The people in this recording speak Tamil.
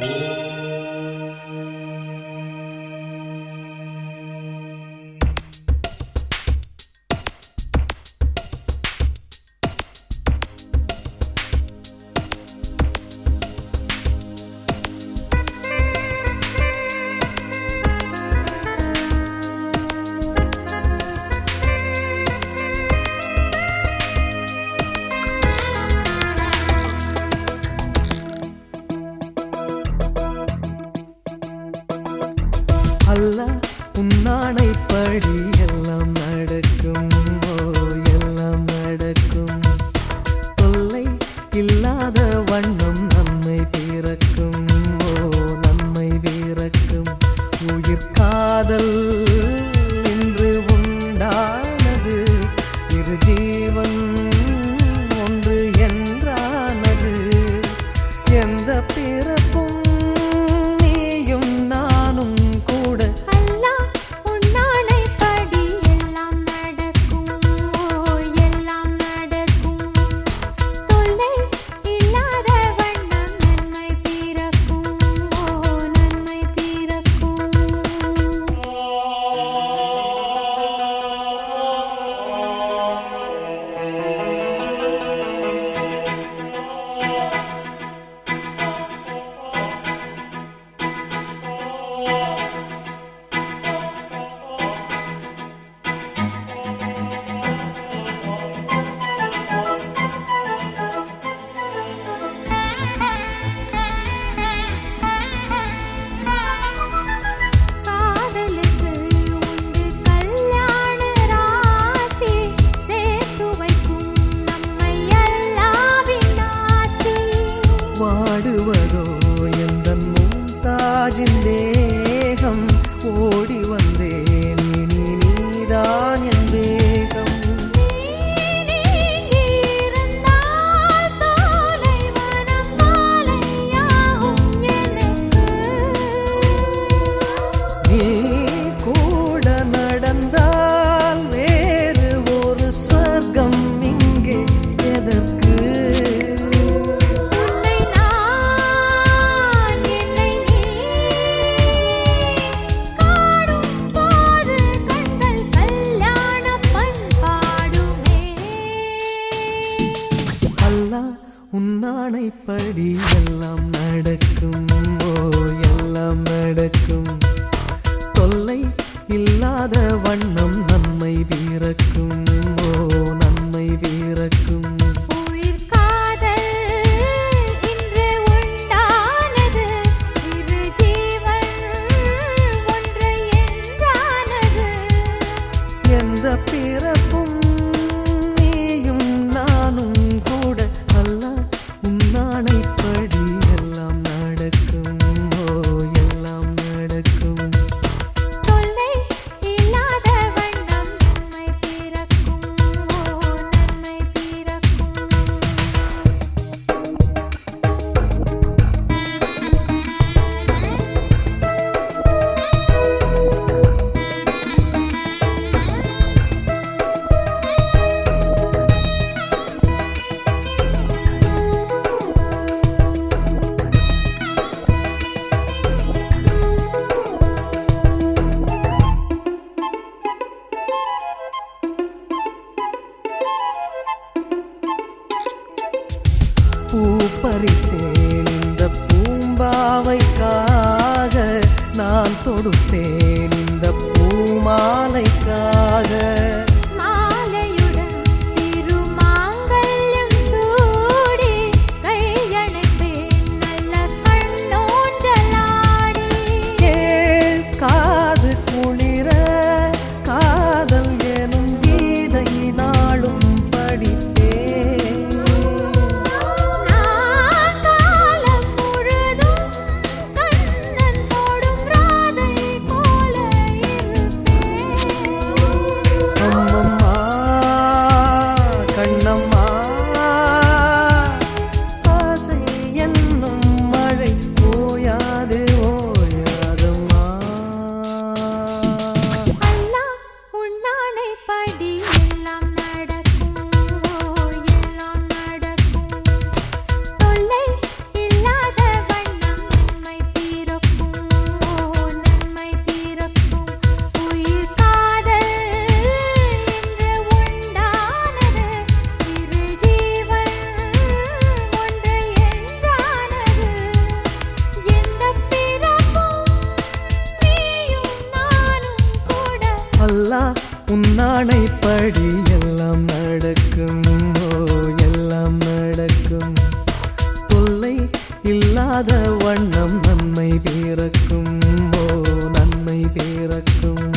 Yeah. உன்னாடை படி எல்லாம் நடக்கும். எல்லாம் நடக்கும். தொல்லை இல்லாத வண்ணம் நம்மை தீரக்கும் ஓ நம்மை வீரக்கும் உயிர் காதல் உன்னானைப்படி எல்லாம் நடக்கும். ஓ எல்லாம் நடக்கும். தொல்லை இல்லாத வண்ணம் நன்மை பிறக்கும் ஆணைப்ப இந்த பூம்பாவைக்காக நான் தொடுத்தேன் இந்த பூமாலைக்கா உன்னாணை படி எல்லாம் நடக்கும். எல்லாம் நடக்கும். தொல்லை இல்லாத வண்ணம் நன்மை பேரக்கும் நன்மை பேரக்கும்